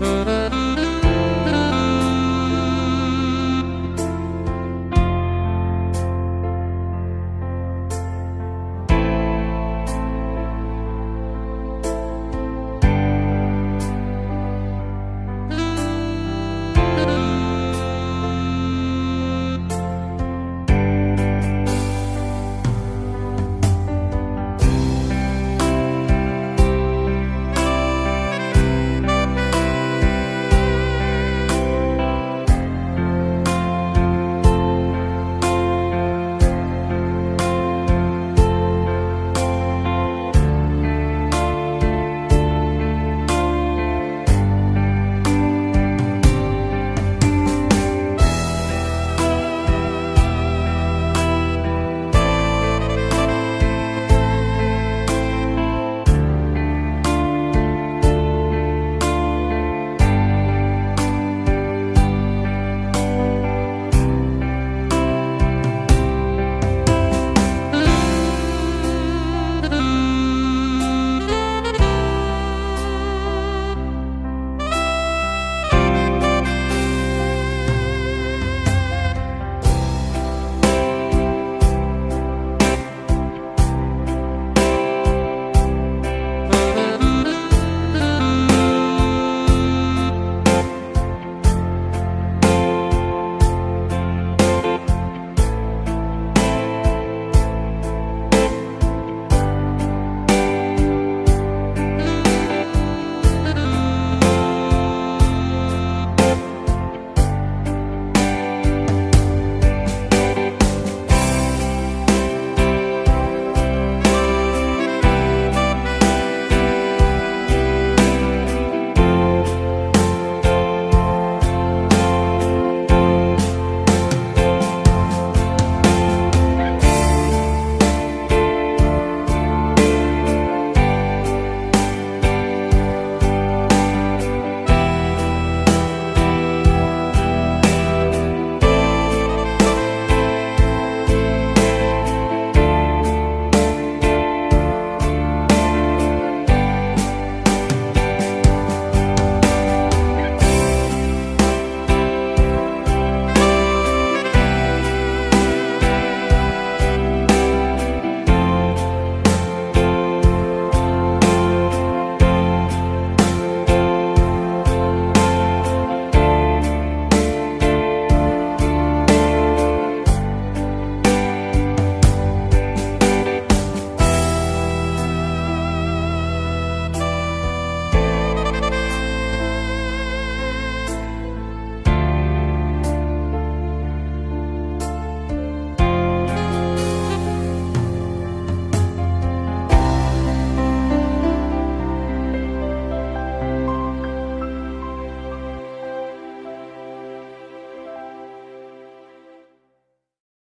Mm-hmm.